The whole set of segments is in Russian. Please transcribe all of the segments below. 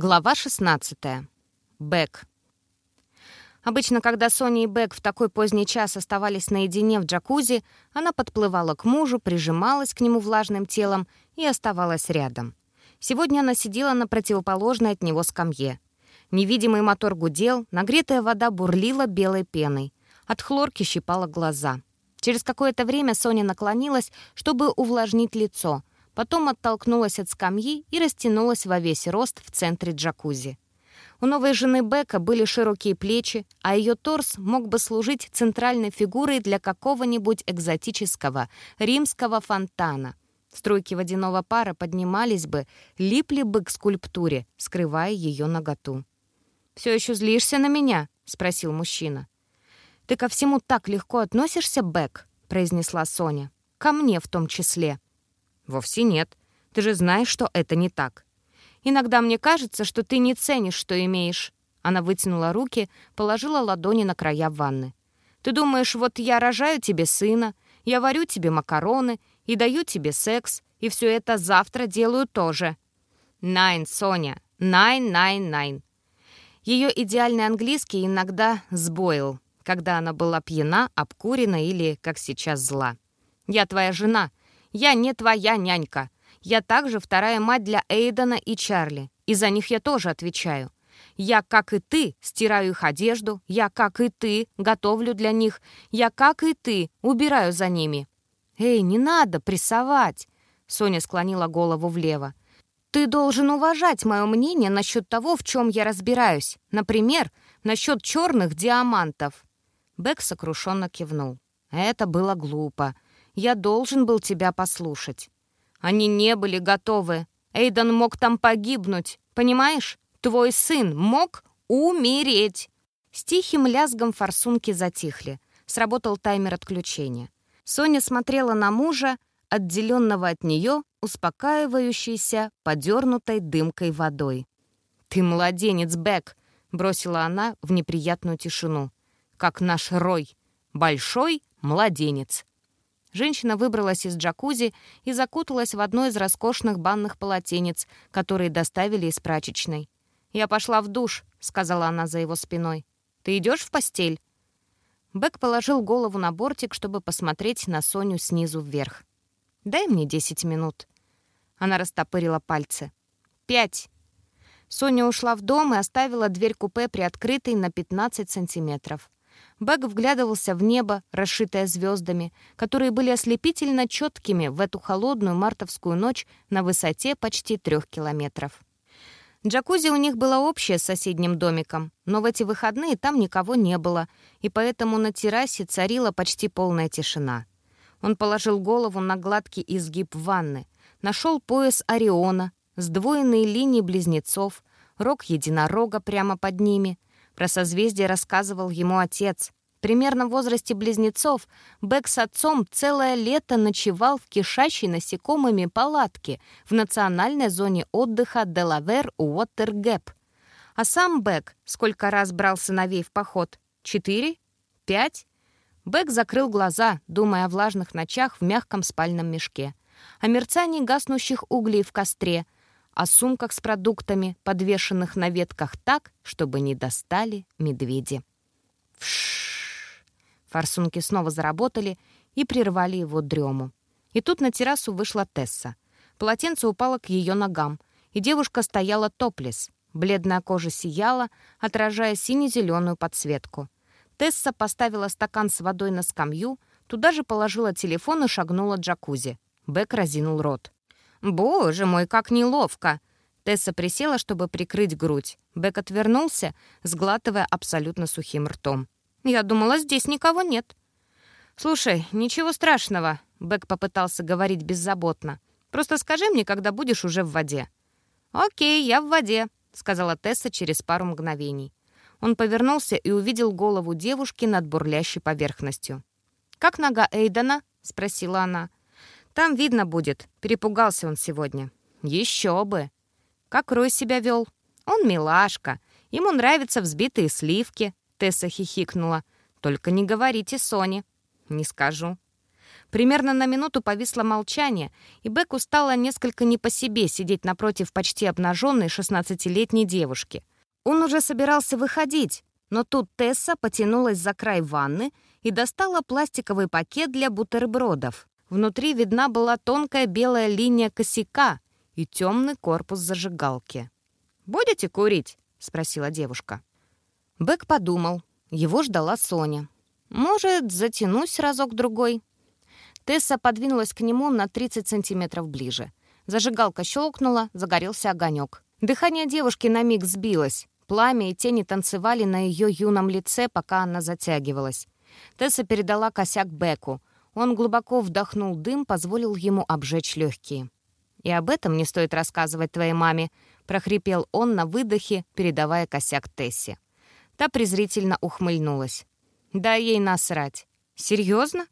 Глава 16. Бэк. Обычно, когда Соня и Бэк в такой поздний час оставались наедине в джакузи, она подплывала к мужу, прижималась к нему влажным телом и оставалась рядом. Сегодня она сидела на противоположной от него скамье. Невидимый мотор гудел, нагретая вода бурлила белой пеной. От хлорки щипала глаза. Через какое-то время Соня наклонилась, чтобы увлажнить лицо — потом оттолкнулась от скамьи и растянулась во весь рост в центре джакузи. У новой жены Бека были широкие плечи, а ее торс мог бы служить центральной фигурой для какого-нибудь экзотического римского фонтана. Струйки водяного пара поднимались бы, липли бы к скульптуре, скрывая ее наготу. «Все еще злишься на меня?» — спросил мужчина. «Ты ко всему так легко относишься, Бек?» — произнесла Соня. «Ко мне в том числе». «Вовсе нет. Ты же знаешь, что это не так. Иногда мне кажется, что ты не ценишь, что имеешь». Она вытянула руки, положила ладони на края ванны. «Ты думаешь, вот я рожаю тебе сына, я варю тебе макароны и даю тебе секс, и все это завтра делаю тоже». «Найн, Соня, найн, найн, найн». Ее идеальный английский иногда сбоил, когда она была пьяна, обкурена или, как сейчас, зла. «Я твоя жена, я не твоя нянька. Я также вторая мать для Эйдена и Чарли, и за них я тоже отвечаю. Я, как и ты, стираю их одежду, я, как и ты, готовлю для них, я, как и ты, убираю за ними». «Эй, не надо прессовать!» Соня склонила голову влево. «Ты должен уважать мое мнение насчет того, в чем я разбираюсь. Например, насчет черных диамантов». Бек сокрушенно кивнул. «Это было глупо. Я должен был тебя послушать. Они не были готовы. Эйден мог там погибнуть. Понимаешь? Твой сын мог умереть. С тихим лязгом форсунки затихли. Сработал таймер отключения. Соня смотрела на мужа, отделенного от нее, успокаивающейся, подернутой дымкой водой. «Ты младенец, Бэк!» — бросила она в неприятную тишину. «Как наш Рой. Большой младенец». Женщина выбралась из джакузи и закуталась в одно из роскошных банных полотенец, которые доставили из прачечной. «Я пошла в душ», — сказала она за его спиной. «Ты идешь в постель?» Бэк положил голову на бортик, чтобы посмотреть на Соню снизу вверх. «Дай мне десять минут». Она растопырила пальцы. «Пять». Соня ушла в дом и оставила дверь купе приоткрытой на 15 сантиметров. Бэг вглядывался в небо, расшитое звездами, которые были ослепительно четкими в эту холодную мартовскую ночь на высоте почти трех километров. Джакузи у них было общее с соседним домиком, но в эти выходные там никого не было, и поэтому на террасе царила почти полная тишина. Он положил голову на гладкий изгиб ванны, нашел пояс Ориона, сдвоенные линии близнецов, рог единорога прямо под ними — про созвездие рассказывал ему отец. Примерно в возрасте близнецов Бэк с отцом целое лето ночевал в кишащей насекомыми палатке в национальной зоне отдыха Делавер Уотергэп. А сам Бэк сколько раз брал сыновей в поход? Четыре? Пять? Бэк закрыл глаза, думая о влажных ночах в мягком спальном мешке, о мерцании гаснущих углей в костре — о сумках с продуктами, подвешенных на ветках так, чтобы не достали медведи. Вшшш! Форсунки снова заработали и прервали его дрему. И тут на террасу вышла Тесса. Полотенце упало к ее ногам, и девушка стояла топлес. Бледная кожа сияла, отражая сине-зеленую подсветку. Тесса поставила стакан с водой на скамью, туда же положила телефон и шагнула джакузи. Бэк разинул рот. «Боже мой, как неловко!» Тесса присела, чтобы прикрыть грудь. Бек отвернулся, сглатывая абсолютно сухим ртом. «Я думала, здесь никого нет». «Слушай, ничего страшного», — Бек попытался говорить беззаботно. «Просто скажи мне, когда будешь уже в воде». «Окей, я в воде», — сказала Тесса через пару мгновений. Он повернулся и увидел голову девушки над бурлящей поверхностью. «Как нога Эйдена?» — спросила она. Там видно будет, перепугался он сегодня. Еще бы. Как Рой себя вел? Он милашка. Ему нравятся взбитые сливки. Тесса хихикнула. Только не говорите Соне. Не скажу. Примерно на минуту повисло молчание, и Беку стало несколько не по себе сидеть напротив почти обнаженной 16-летней девушки. Он уже собирался выходить, но тут Тесса потянулась за край ванны и достала пластиковый пакет для бутербродов. Внутри видна была тонкая белая линия косяка и темный корпус зажигалки. «Будете курить?» — спросила девушка. Бэк подумал. Его ждала Соня. «Может, затянусь разок-другой?» Тесса подвинулась к нему на 30 сантиметров ближе. Зажигалка щелкнула, загорелся огонек. Дыхание девушки на миг сбилось. Пламя и тени танцевали на ее юном лице, пока она затягивалась. Тесса передала косяк Беку. Он глубоко вдохнул дым, позволил ему обжечь легкие. «И об этом не стоит рассказывать твоей маме», — прохрипел он на выдохе, передавая косяк Тессе. Та презрительно ухмыльнулась. «Да ей насрать». «Серьезно?»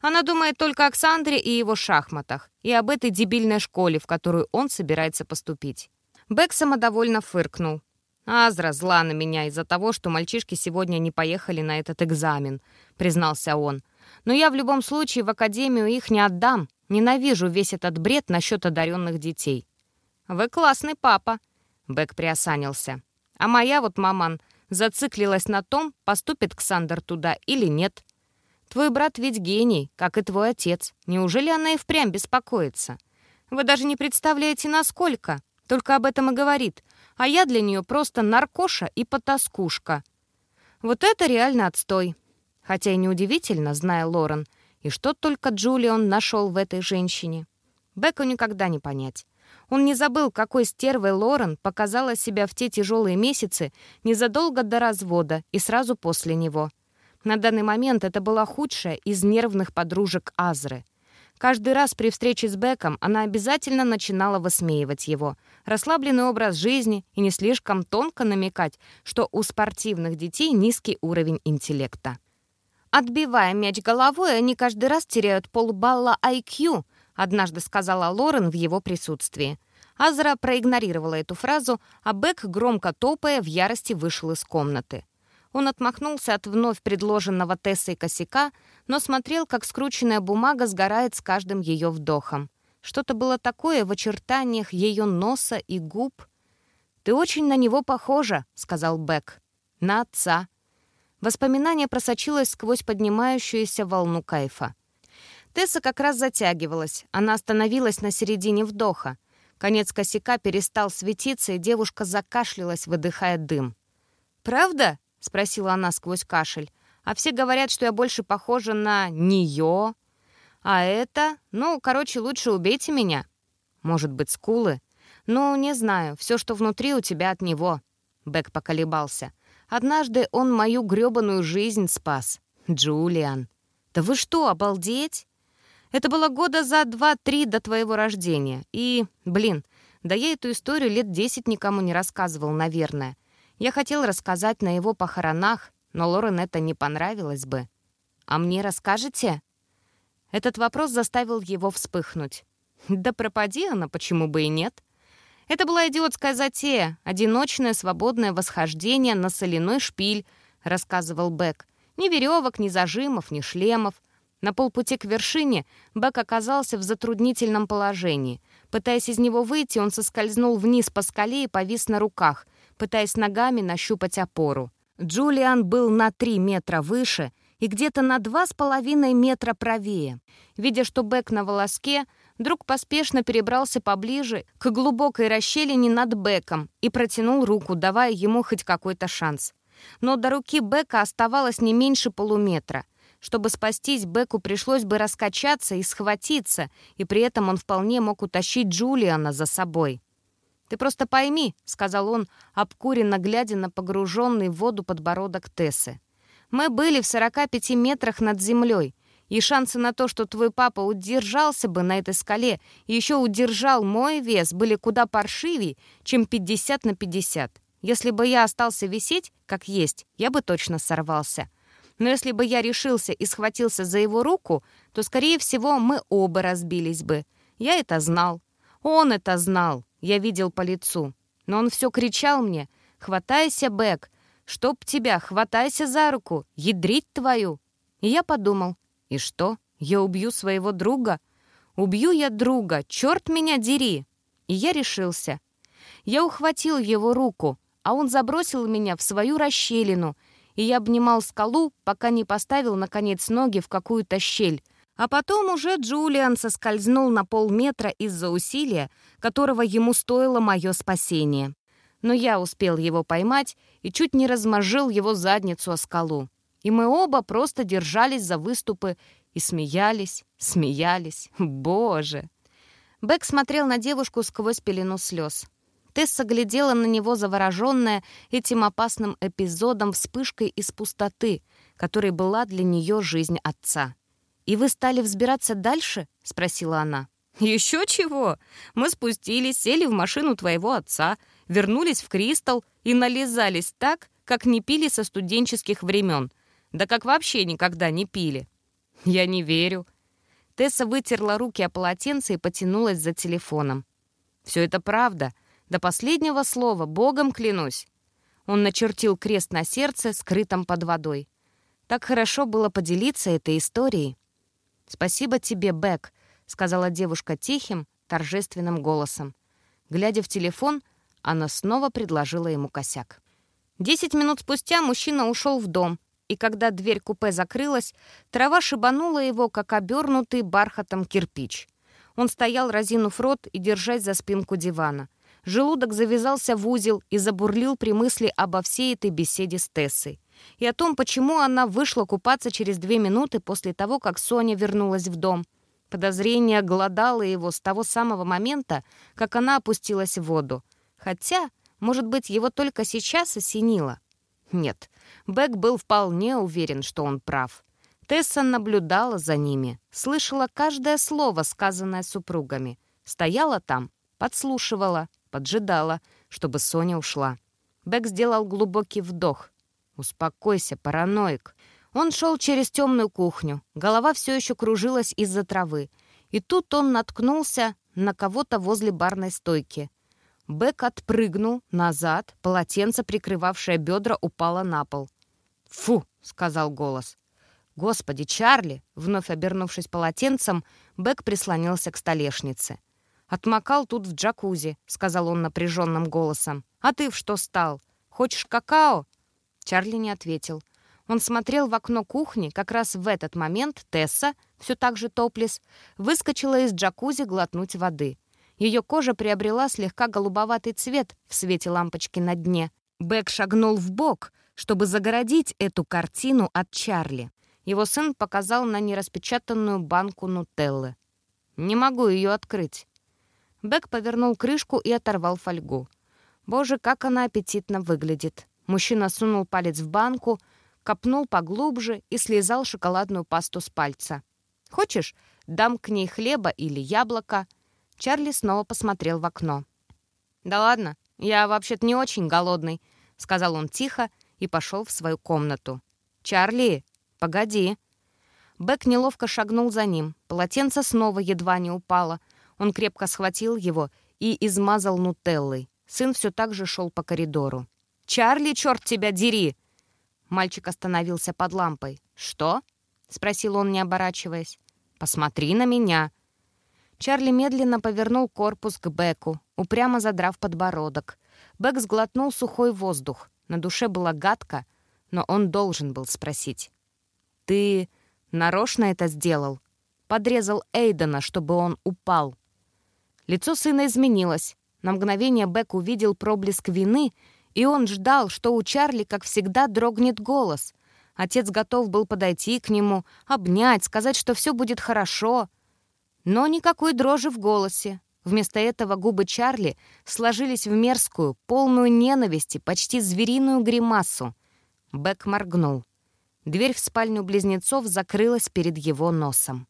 Она думает только о Ксандре и его шахматах, и об этой дебильной школе, в которую он собирается поступить. Бэк самодовольно фыркнул. «Азра зла на меня из-за того, что мальчишки сегодня не поехали на этот экзамен», — признался он. «Но я в любом случае в академию их не отдам. Ненавижу весь этот бред насчет одаренных детей». «Вы классный папа», — Бэк приосанился. «А моя вот маман зациклилась на том, поступит Ксандр туда или нет. Твой брат ведь гений, как и твой отец. Неужели она и впрямь беспокоится? Вы даже не представляете, насколько. Только об этом и говорит. А я для нее просто наркоша и потаскушка. Вот это реально отстой. Хотя и неудивительно, зная Лорен, и что только Джулион нашел в этой женщине. Беку никогда не понять. Он не забыл, какой стервой Лорен показала себя в те тяжелые месяцы незадолго до развода и сразу после него — на данный момент это была худшая из нервных подружек Азры. Каждый раз при встрече с Беком она обязательно начинала высмеивать его. Расслабленный образ жизни и не слишком тонко намекать, что у спортивных детей низкий уровень интеллекта. «Отбивая мяч головой, они каждый раз теряют полбалла IQ», однажды сказала Лорен в его присутствии. Азра проигнорировала эту фразу, а Бек, громко топая, в ярости вышел из комнаты. Он отмахнулся от вновь предложенного Тессой косяка, но смотрел, как скрученная бумага сгорает с каждым ее вдохом. Что-то было такое в очертаниях ее носа и губ. «Ты очень на него похожа», — сказал Бек. «На отца». Воспоминание просочилось сквозь поднимающуюся волну кайфа. Тесса как раз затягивалась. Она остановилась на середине вдоха. Конец косяка перестал светиться, и девушка закашлялась, выдыхая дым. «Правда?» — спросила она сквозь кашель. «А все говорят, что я больше похожа на нее. А это... Ну, короче, лучше убейте меня. Может быть, скулы? Ну, не знаю. Все, что внутри у тебя от него». Бэк поколебался. «Однажды он мою грёбаную жизнь спас. Джулиан». «Да вы что, обалдеть?» «Это было года за два-три до твоего рождения. И, блин, да я эту историю лет десять никому не рассказывал, наверное. Я хотел рассказать на его похоронах, но Лорен это не понравилось бы. «А мне расскажете?» Этот вопрос заставил его вспыхнуть. «Да пропади она, почему бы и нет?» Это была идиотская затея, одиночное свободное восхождение на соляной шпиль, рассказывал Бек. Ни веревок, ни зажимов, ни шлемов. На полпути к вершине Бек оказался в затруднительном положении. Пытаясь из него выйти, он соскользнул вниз по скале и повис на руках пытаясь ногами нащупать опору. Джулиан был на три метра выше и где-то на два с половиной метра правее. Видя, что Бэк на волоске, друг поспешно перебрался поближе к глубокой расщелине над Бэком и протянул руку, давая ему хоть какой-то шанс. Но до руки Бека оставалось не меньше полуметра. Чтобы спастись, Беку пришлось бы раскачаться и схватиться, и при этом он вполне мог утащить Джулиана за собой. «Ты просто пойми», — сказал он, обкуренно глядя на погруженный в воду подбородок Тессы. «Мы были в 45 метрах над землей, и шансы на то, что твой папа удержался бы на этой скале и еще удержал мой вес, были куда паршивее, чем 50 на 50. Если бы я остался висеть, как есть, я бы точно сорвался. Но если бы я решился и схватился за его руку, то, скорее всего, мы оба разбились бы. Я это знал. Он это знал. Я видел по лицу. Но он все кричал мне «Хватайся, Бэк! Чтоб тебя, хватайся за руку! Ядрить твою!» И я подумал «И что? Я убью своего друга? Убью я друга, черт меня дери! И я решился. Я ухватил его руку, а он забросил меня в свою расщелину, и я обнимал скалу, пока не поставил, наконец, ноги в какую-то щель. А потом уже Джулиан соскользнул на полметра из-за усилия, которого ему стоило мое спасение. Но я успел его поймать и чуть не размозжил его задницу о скалу. И мы оба просто держались за выступы и смеялись, смеялись. Боже! Бэк смотрел на девушку сквозь пелену слез. Тесса глядела на него завороженная этим опасным эпизодом вспышкой из пустоты, которой была для нее жизнь отца. «И вы стали взбираться дальше?» — спросила она. «Еще чего? Мы спустились, сели в машину твоего отца, вернулись в Кристал и нализались так, как не пили со студенческих времен. Да как вообще никогда не пили. «Я не верю». Тесса вытерла руки о полотенце и потянулась за телефоном. «Все это правда. До последнего слова, богом клянусь». Он начертил крест на сердце, скрытом под водой. Так хорошо было поделиться этой историей. «Спасибо тебе, Бэк», — сказала девушка тихим, торжественным голосом. Глядя в телефон, она снова предложила ему косяк. Десять минут спустя мужчина ушел в дом, и когда дверь купе закрылась, трава шибанула его, как обернутый бархатом кирпич. Он стоял, разинув рот и держась за спинку дивана. Желудок завязался в узел и забурлил при мысли обо всей этой беседе с Тессой. И о том, почему она вышла купаться через две минуты после того, как Соня вернулась в дом. Подозрение голодало его с того самого момента, как она опустилась в воду. Хотя, может быть, его только сейчас осенило. Нет, Бэк был вполне уверен, что он прав. Тесса наблюдала за ними, слышала каждое слово, сказанное супругами. Стояла там, подслушивала, поджидала, чтобы Соня ушла. Бэк сделал глубокий вдох. «Успокойся, параноик». Он шел через темную кухню. Голова все еще кружилась из-за травы. И тут он наткнулся на кого-то возле барной стойки. Бэк отпрыгнул назад, полотенце, прикрывавшее бедра, упало на пол. «Фу!» — сказал голос. «Господи, Чарли!» — вновь обернувшись полотенцем, Бэк прислонился к столешнице. «Отмокал тут в джакузи», — сказал он напряженным голосом. «А ты в что стал? Хочешь какао?» Чарли не ответил. Он смотрел в окно кухни. Как раз в этот момент Тесса, все так же топлес, выскочила из джакузи глотнуть воды. Ее кожа приобрела слегка голубоватый цвет в свете лампочки на дне. Бэк шагнул в бок, чтобы загородить эту картину от Чарли. Его сын показал на нераспечатанную банку нутеллы. «Не могу ее открыть». Бэк повернул крышку и оторвал фольгу. «Боже, как она аппетитно выглядит!» Мужчина сунул палец в банку, копнул поглубже и слезал шоколадную пасту с пальца. «Хочешь, дам к ней хлеба или яблоко?» Чарли снова посмотрел в окно. «Да ладно, я вообще-то не очень голодный», — сказал он тихо и пошел в свою комнату. «Чарли, погоди». Бэк неловко шагнул за ним. Полотенце снова едва не упало. Он крепко схватил его и измазал нутеллой. Сын все так же шел по коридору. «Чарли, черт тебя дери!» Мальчик остановился под лампой. «Что?» — спросил он, не оборачиваясь. «Посмотри на меня», Чарли медленно повернул корпус к Беку, упрямо задрав подбородок. Бек сглотнул сухой воздух. На душе было гадко, но он должен был спросить. «Ты нарочно это сделал?» Подрезал Эйдена, чтобы он упал. Лицо сына изменилось. На мгновение Бек увидел проблеск вины, и он ждал, что у Чарли, как всегда, дрогнет голос. Отец готов был подойти к нему, обнять, сказать, что все будет хорошо — но никакой дрожи в голосе. Вместо этого губы Чарли сложились в мерзкую, полную ненависти, почти звериную гримасу. Бэк моргнул. Дверь в спальню близнецов закрылась перед его носом.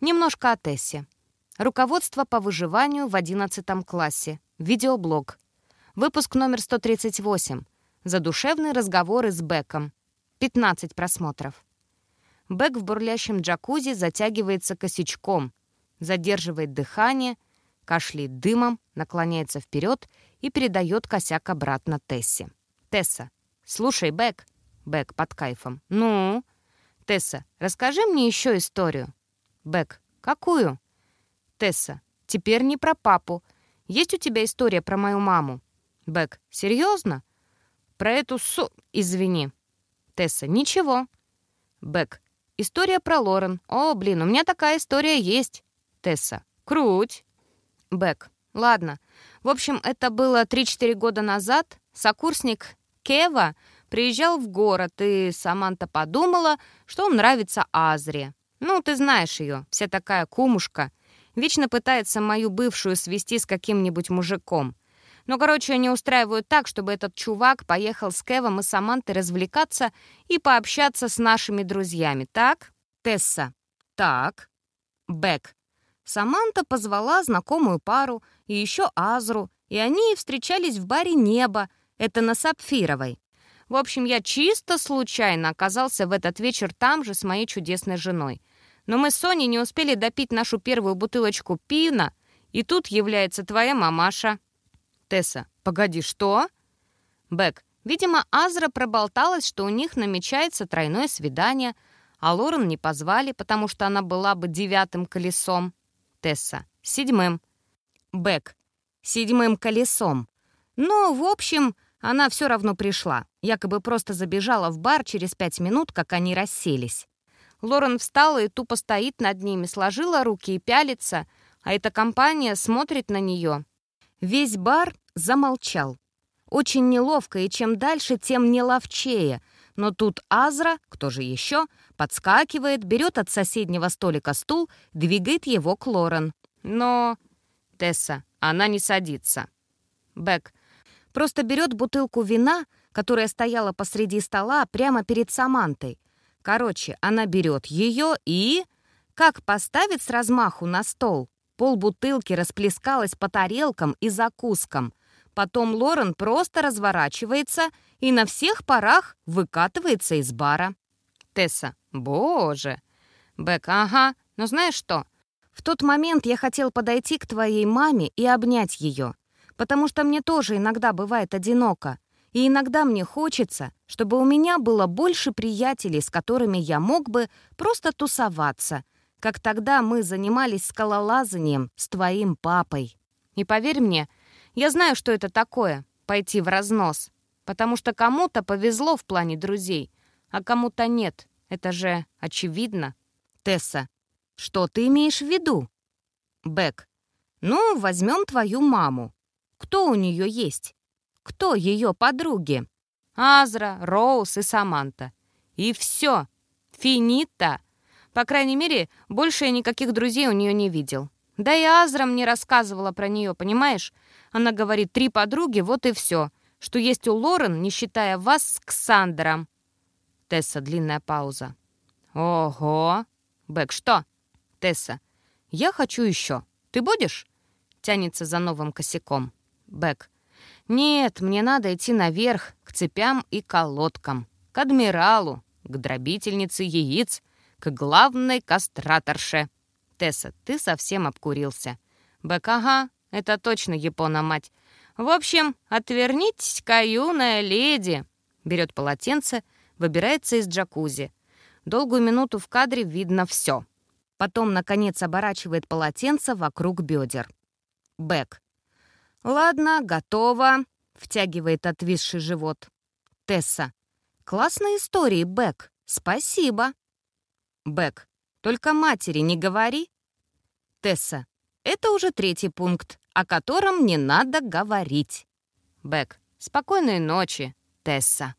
Немножко о Тессе. Руководство по выживанию в 11 классе. Видеоблог. Выпуск номер 138. Задушевные разговоры с Беком. 15 просмотров. Бек в бурлящем джакузи затягивается косячком, задерживает дыхание, кашляет дымом, наклоняется вперед и передает косяк обратно Тессе. «Тесса, слушай, Бэк». Бэк под кайфом. «Ну?» «Тесса, расскажи мне еще историю». Бэк. «Какую?» Тесса. «Теперь не про папу. Есть у тебя история про мою маму?» Бэк. «Серьезно?» «Про эту су... Извини». Тесса. «Ничего». Бэк. «История про Лорен. О, блин, у меня такая история есть». Тесса. «Круть». Бэк. «Ладно. В общем, это было 3-4 года назад. Сокурсник Кева приезжал в город, и Саманта подумала, что он нравится Азре. Ну, ты знаешь ее, вся такая кумушка. Вечно пытается мою бывшую свести с каким-нибудь мужиком. Но, короче, они устраивают так, чтобы этот чувак поехал с Кевом и Самантой развлекаться и пообщаться с нашими друзьями, так? Тесса. Так. Бэк. Саманта позвала знакомую пару и еще Азру, и они встречались в баре «Небо», это на Сапфировой. В общем, я чисто случайно оказался в этот вечер там же с моей чудесной женой. Но мы с Соней не успели допить нашу первую бутылочку пина, и тут является твоя мамаша. Тесса, погоди, что? Бэк, видимо, Азра проболталась, что у них намечается тройное свидание, а Лорен не позвали, потому что она была бы девятым колесом. Тесса, седьмым. Бэк, седьмым колесом. Но, в общем, она все равно пришла. Якобы просто забежала в бар через пять минут, как они расселись. Лорен встала и тупо стоит над ними, сложила руки и пялится, а эта компания смотрит на нее. Весь бар замолчал. Очень неловко, и чем дальше, тем неловчее. Но тут Азра, кто же еще, подскакивает, берет от соседнего столика стул, двигает его к Лорен. Но... Тесса, она не садится. Бэк, Просто берет бутылку вина, которая стояла посреди стола прямо перед Самантой. Короче, она берет ее и... Как поставит с размаху на стол? Пол бутылки расплескалось по тарелкам и закускам. Потом Лорен просто разворачивается и на всех парах выкатывается из бара. Тесса. Боже. Бек. Ага. Но знаешь что? В тот момент я хотел подойти к твоей маме и обнять ее потому что мне тоже иногда бывает одиноко. И иногда мне хочется, чтобы у меня было больше приятелей, с которыми я мог бы просто тусоваться, как тогда мы занимались скалолазанием с твоим папой. И поверь мне, я знаю, что это такое — пойти в разнос, потому что кому-то повезло в плане друзей, а кому-то нет. Это же очевидно. Тесса, что ты имеешь в виду? Бэк, ну, возьмем твою маму. Кто у нее есть? Кто ее подруги? Азра, Роуз и Саманта. И все. Финита. По крайней мере, больше я никаких друзей у нее не видел. Да и Азра мне рассказывала про нее, понимаешь? Она говорит, три подруги, вот и все. Что есть у Лорен, не считая вас с Ксандером. Тесса, длинная пауза. Ого. Бэк, что? Тесса, я хочу еще. Ты будешь? Тянется за новым косяком. Бэк. «Нет, мне надо идти наверх, к цепям и колодкам, к адмиралу, к дробительнице яиц, к главной кастраторше». Тесса, ты совсем обкурился. Бэк, ага, это точно Япона-мать. В общем, отвернитесь-ка, юная леди. Берет полотенце, выбирается из джакузи. Долгую минуту в кадре видно все. Потом, наконец, оборачивает полотенце вокруг бедер. Бэк. «Ладно, готово», — втягивает отвисший живот. Тесса. «Классные истории, Бэк. Спасибо». Бэк. «Только матери не говори». Тесса. «Это уже третий пункт, о котором не надо говорить». Бэк. «Спокойной ночи, Тесса».